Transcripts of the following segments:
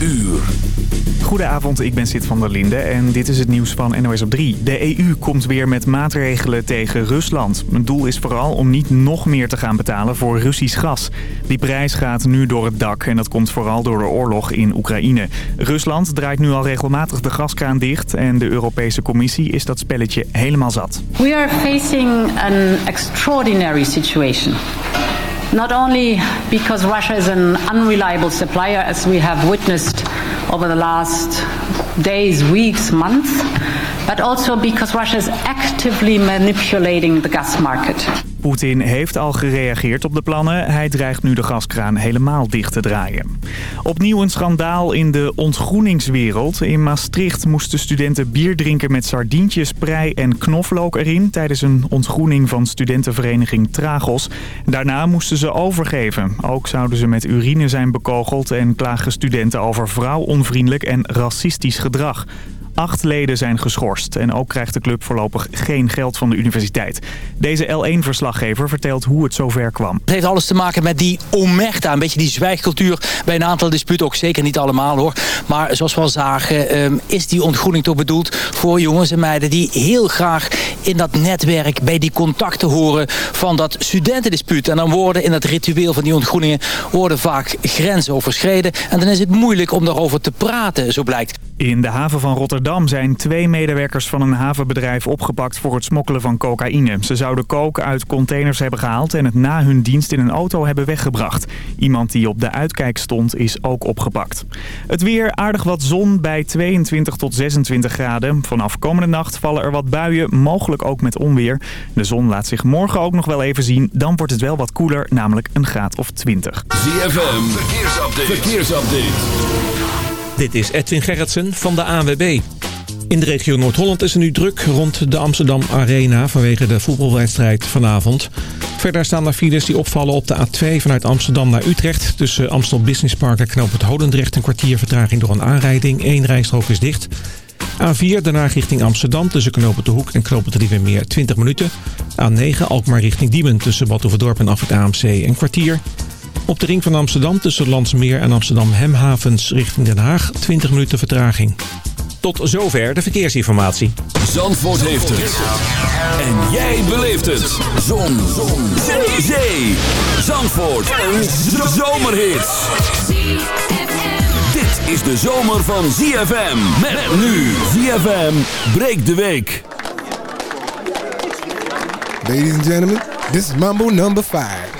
uur. Goedenavond, ik ben Sid van der Linde en dit is het nieuws van NOS op 3. De EU komt weer met maatregelen tegen Rusland. Het doel is vooral om niet nog meer te gaan betalen voor Russisch gas. Die prijs gaat nu door het dak en dat komt vooral door de oorlog in Oekraïne. Rusland draait nu al regelmatig de gaskraan dicht en de Europese Commissie is dat spelletje helemaal zat. We are facing an extraordinary situation. Not only because Russia is an unreliable supplier as we have witnessed over the last days, weeks, months, but also because Russia is actively manipulating the gas market. Poetin heeft al gereageerd op de plannen. Hij dreigt nu de gaskraan helemaal dicht te draaien. Opnieuw een schandaal in de ontgroeningswereld. In Maastricht moesten studenten bier drinken met sardientjes, prei en knoflook erin... tijdens een ontgroening van studentenvereniging Tragos. Daarna moesten ze overgeven. Ook zouden ze met urine zijn bekogeld... en klagen studenten over vrouwonvriendelijk en racistisch gedrag. Acht leden zijn geschorst en ook krijgt de club voorlopig geen geld van de universiteit. Deze L1-verslaggever vertelt hoe het zover kwam. Het heeft alles te maken met die omerta, een beetje die zwijgcultuur bij een aantal disputen. Ook zeker niet allemaal hoor. Maar zoals we al zagen ehm, is die ontgroening toch bedoeld voor jongens en meiden die heel graag in dat netwerk bij die contacten horen van dat studentendispuut. En dan worden in het ritueel van die ontgroeningen worden vaak grenzen overschreden. En dan is het moeilijk om daarover te praten, zo blijkt. In de haven van Rotterdam zijn twee medewerkers van een havenbedrijf opgepakt voor het smokkelen van cocaïne. Ze zouden coke uit containers hebben gehaald en het na hun dienst in een auto hebben weggebracht. Iemand die op de uitkijk stond is ook opgepakt. Het weer aardig wat zon bij 22 tot 26 graden. Vanaf komende nacht vallen er wat buien, mogelijk ook met onweer. De zon laat zich morgen ook nog wel even zien. Dan wordt het wel wat koeler, namelijk een graad of 20. ZFM, verkeersupdate. verkeersupdate. Dit is Edwin Gerritsen van de ANWB. In de regio Noord-Holland is er nu druk rond de Amsterdam Arena vanwege de voetbalwedstrijd vanavond. Verder staan er files die opvallen op de A2 vanuit Amsterdam naar Utrecht. Tussen Amstel Business Park en Knoop het Holendrecht een kwartier vertraging door een aanrijding. Eén rijstrook is dicht. A4 daarna richting Amsterdam tussen Knoop de Hoek en Knoop het meer 20 minuten. A9 Alkmaar richting Diemen tussen Badhoevedorp en het AMC een kwartier. Op de ring van Amsterdam tussen Landsmeer en Amsterdam Hemhavens richting Den Haag 20 minuten vertraging. Tot zover de verkeersinformatie. Zandvoort heeft het. En jij beleeft het. Zon. Zon. Zee. Zee. Zandvoort. Een zomerhit. Dit is de zomer van ZFM. Met nu ZFM breekt de week. Ladies and gentlemen, this is Mambo number 5.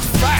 Back. fact.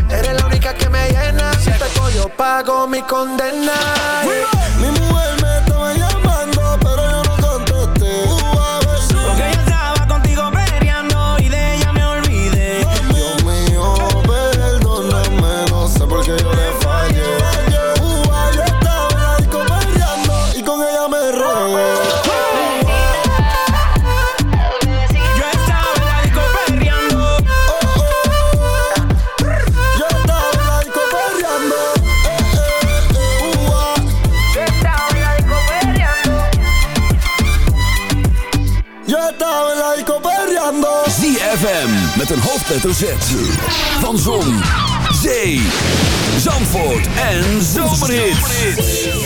Eres la única que me llena. Si te yo pago mi condena. Mi mujer estaba el alco perreando. ZFM met een hoofdletter Z. Van Zon, Zee, Zandvoort en Zomerhit. Zomerhit.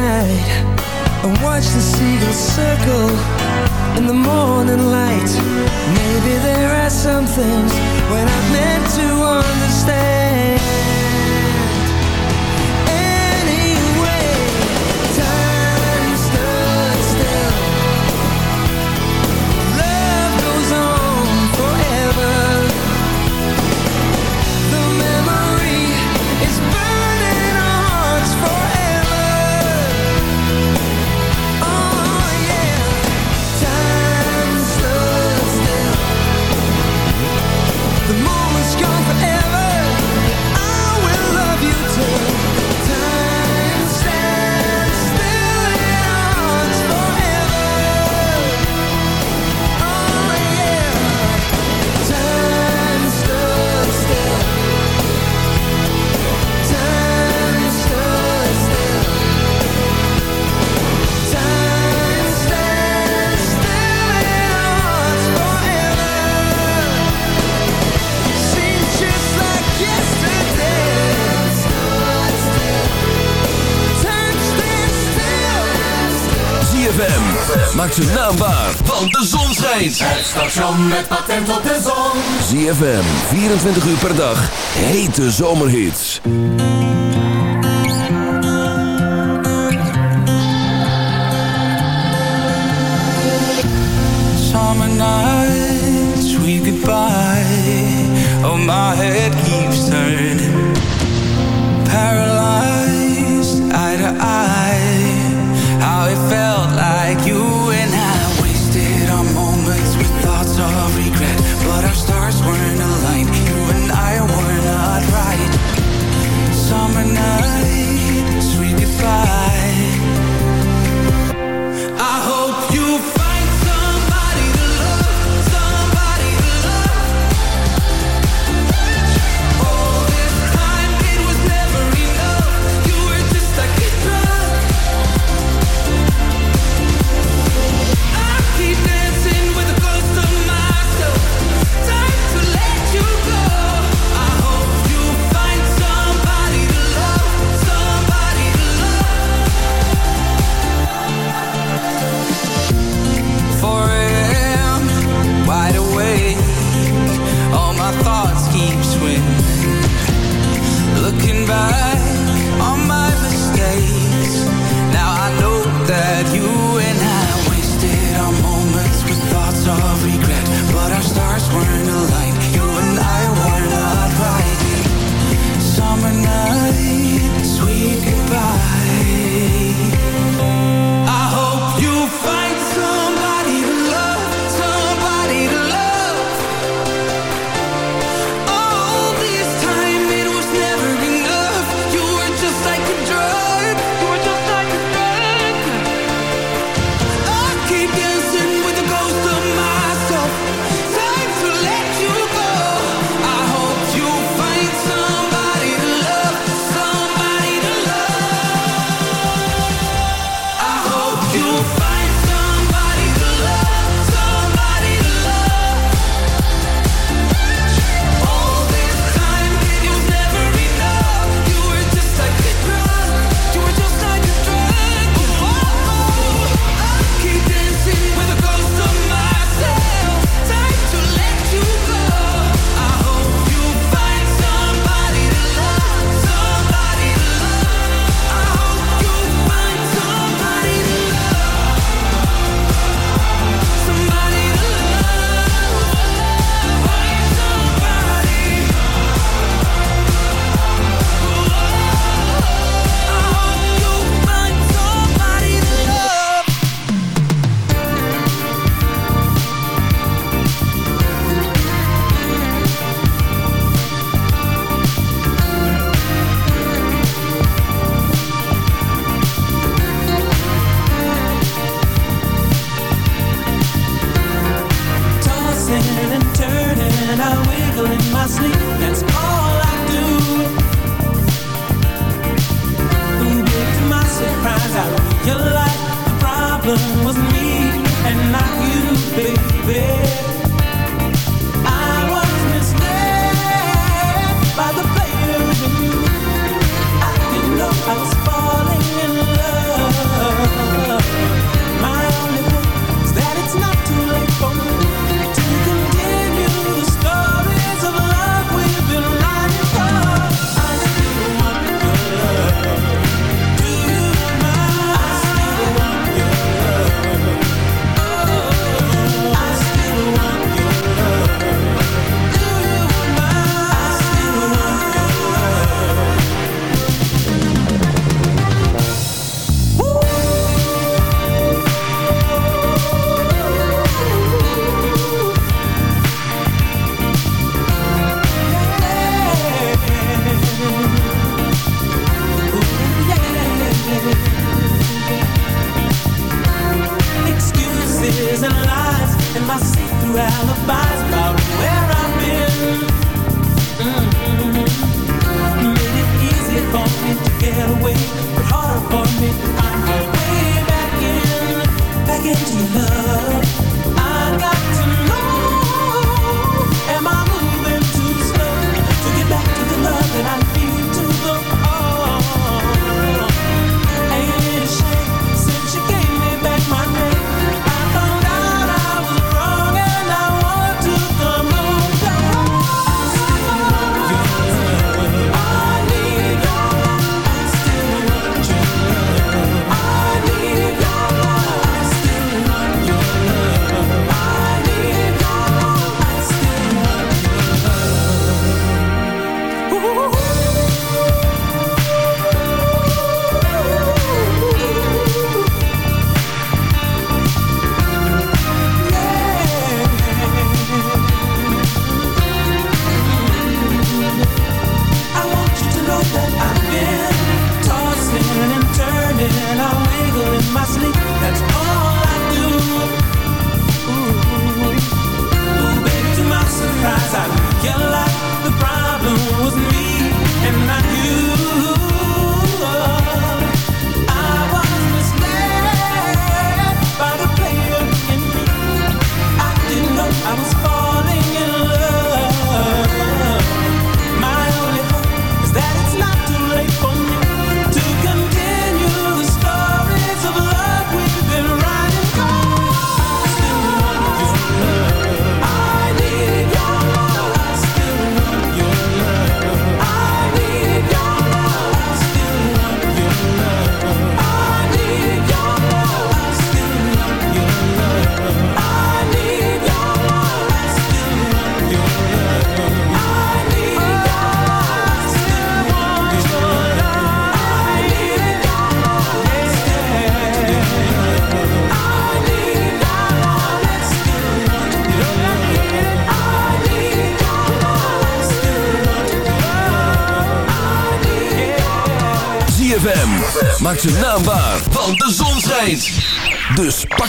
night. And watch the seagulls circle in the morning light. Maybe there are some things when I'm meant to understand zijn van want de zon schijnt. Het station met patent op de zon. ZFM, 24 uur per dag, hete zomerhits. Summer nights, we goodbye, oh my.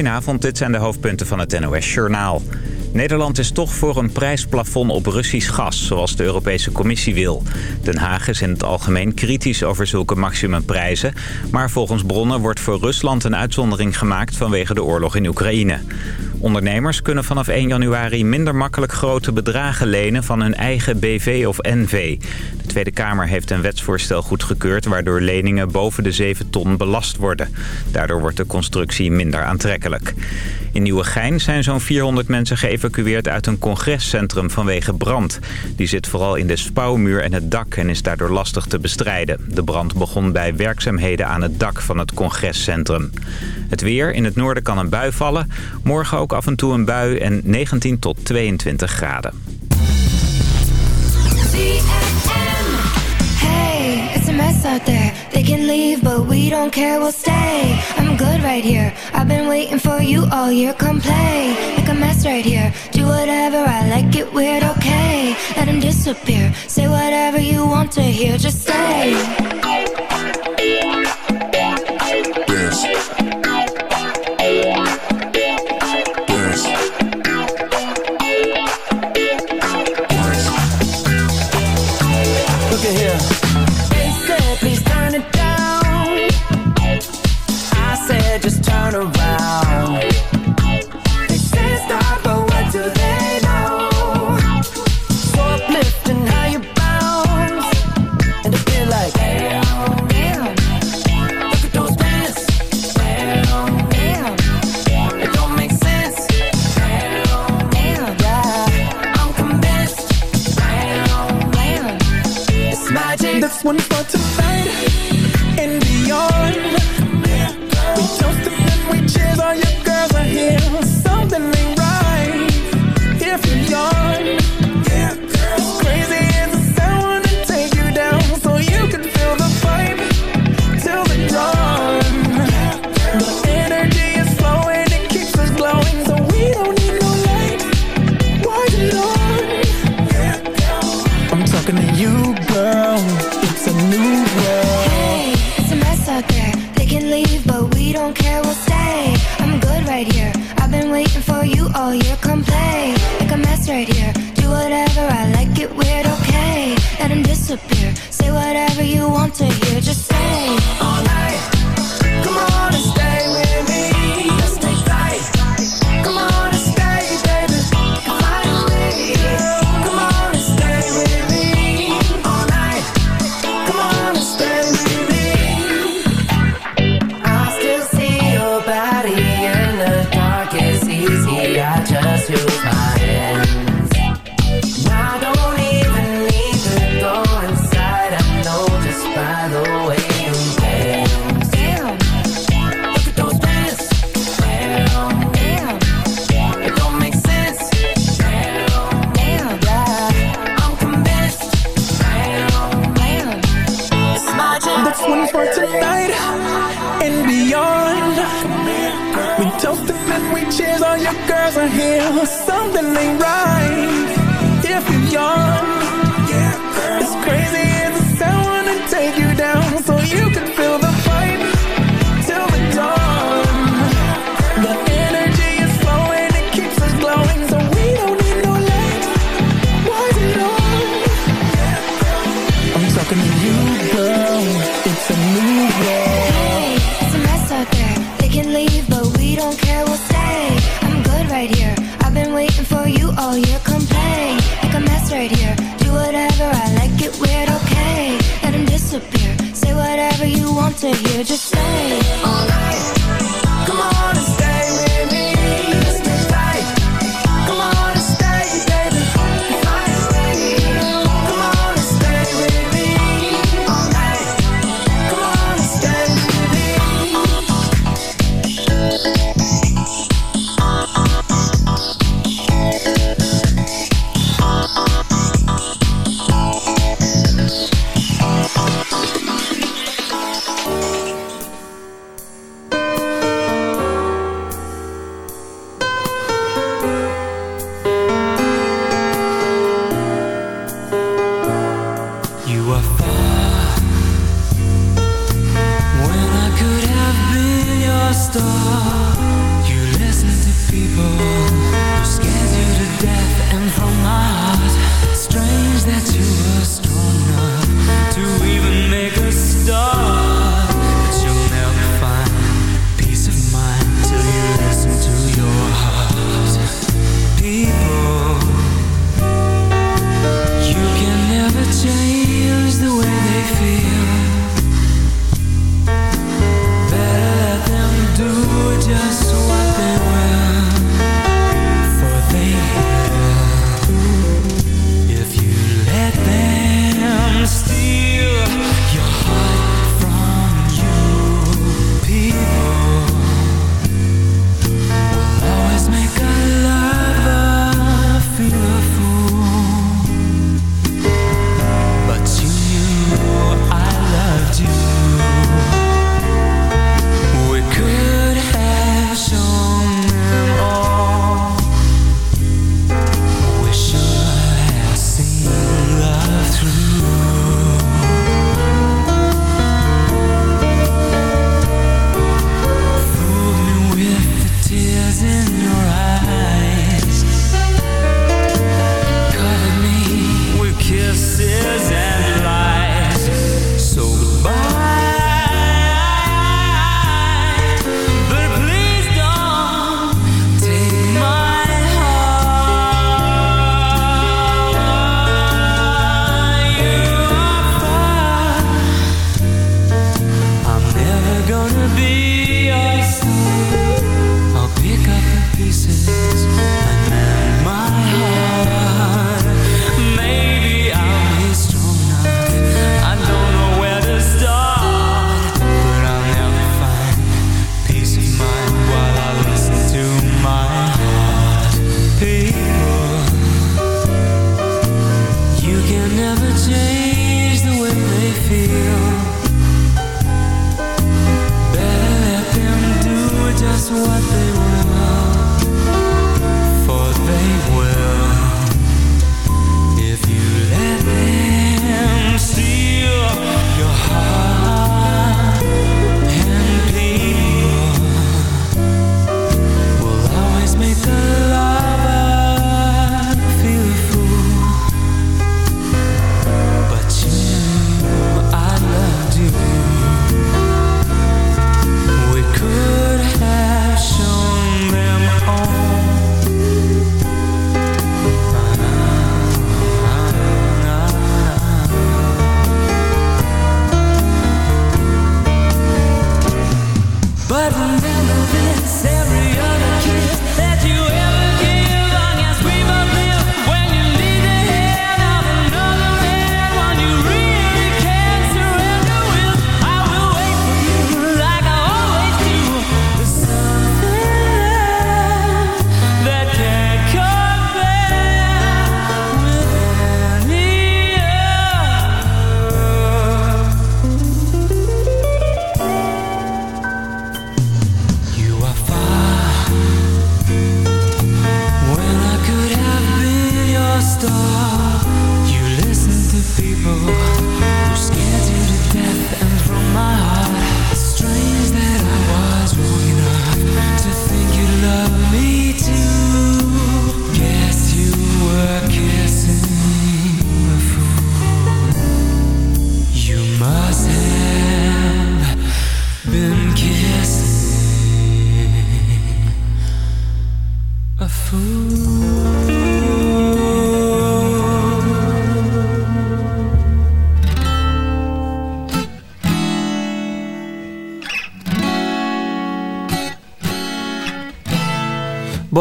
Goedenavond, dit zijn de hoofdpunten van het NOS-journaal. Nederland is toch voor een prijsplafond op Russisch gas, zoals de Europese Commissie wil. Den Haag is in het algemeen kritisch over zulke maximumprijzen... maar volgens bronnen wordt voor Rusland een uitzondering gemaakt vanwege de oorlog in Oekraïne. Ondernemers kunnen vanaf 1 januari minder makkelijk grote bedragen lenen van hun eigen BV of NV. De Tweede Kamer heeft een wetsvoorstel goedgekeurd waardoor leningen boven de 7 ton belast worden. Daardoor wordt de constructie minder aantrekkelijk. In Nieuwegein zijn zo'n 400 mensen geëvacueerd uit een congrescentrum vanwege brand. Die zit vooral in de spouwmuur en het dak en is daardoor lastig te bestrijden. De brand begon bij werkzaamheden aan het dak van het congrescentrum. Het weer, in het noorden kan een bui vallen. Morgen ook af en toe een bui en 19 tot 22 graden. us out there. They can leave, but we don't care, we'll stay. I'm good right here. I've been waiting for you all year. Come play, make a mess right here. Do whatever, I like it weird, okay. Let him disappear. Say whatever you want to hear, just say. star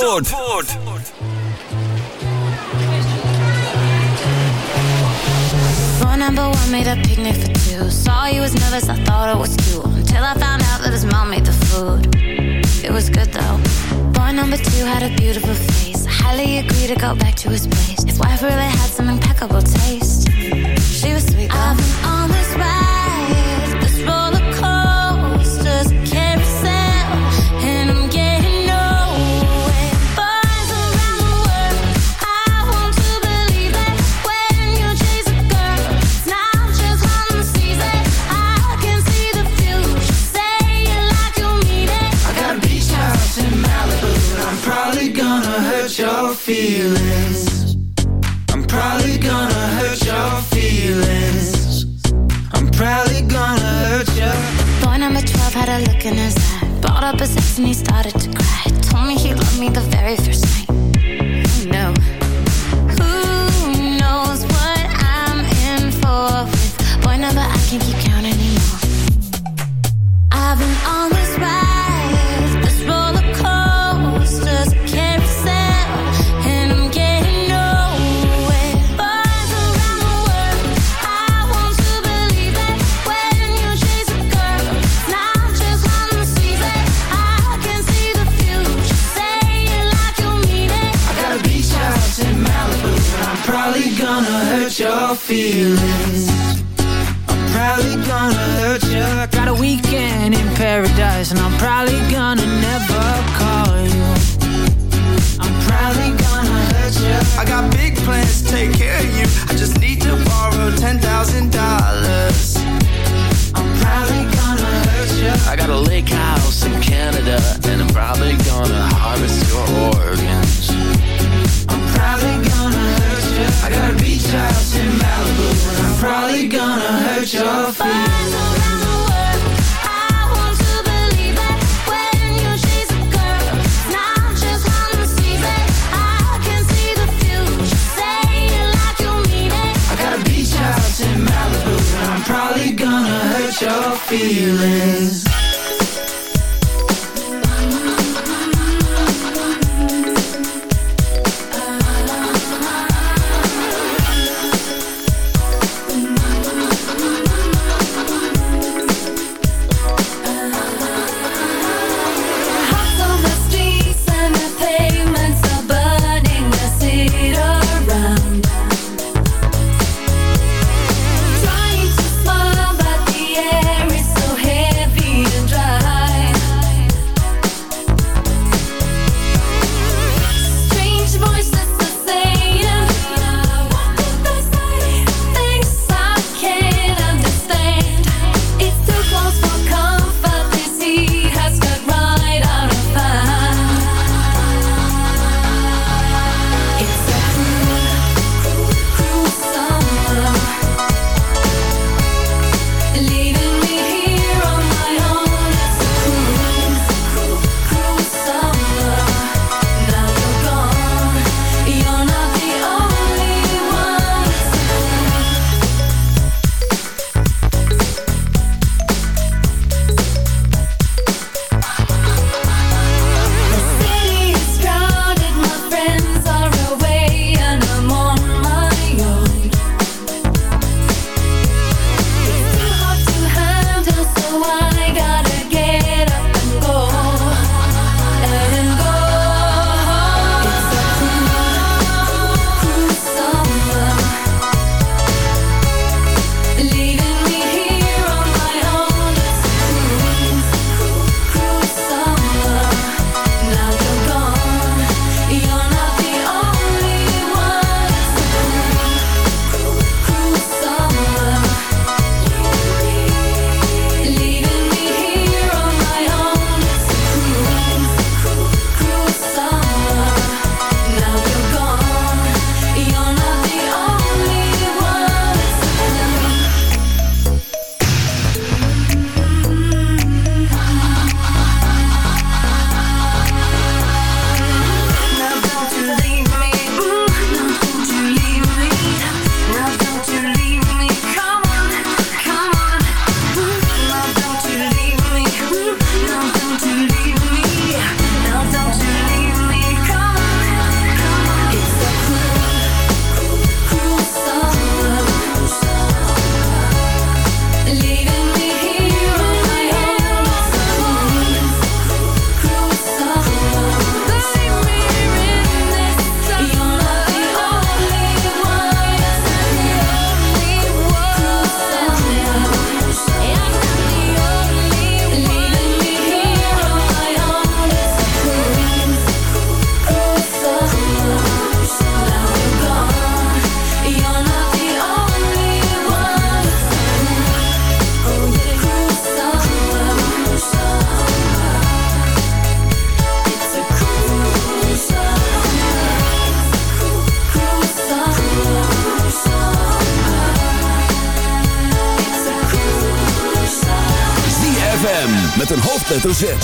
Zandvoort. Phone number one made a picnic for two. Saw you was nervous, I thought it was two. Until I found out that his mom made the food. It was good though. Boy number two had a beautiful face. highly agree to go back to his place. His wife really had some impeccable taste. She was and he started to hoofdletter Z.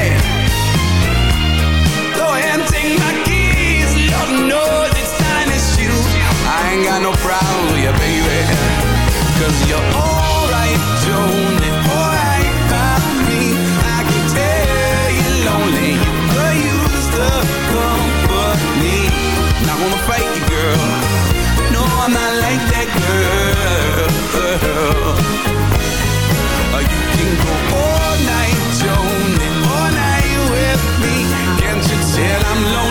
got no problem with you, baby. Cause you're alright, Joni, alright me. I can tell you're lonely, the company. Not gonna fight you, girl. No, I'm not like that girl. Uh, you can go all night, all night with me. Can't you tell I'm lonely?